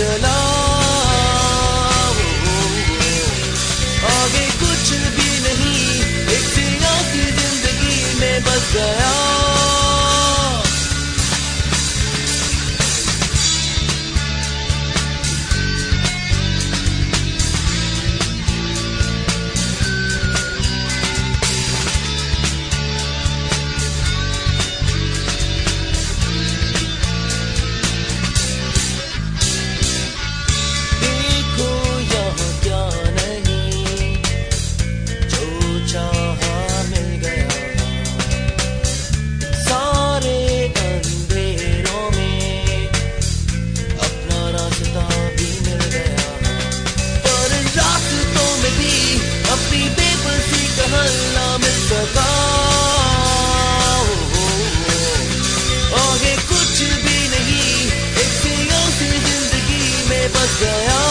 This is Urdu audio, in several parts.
چلا آگے کچھ بھی نہیں ایک سیاح کی زندگی میں بس گیا۔ سکا آگے کچھ بھی نہیں ایک سے زندگی میں بس گیا۔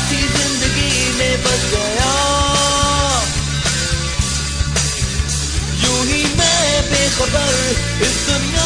ساتھی زندگی میں بس گیا۔ یوں ہی میں بے خبر اس دنیا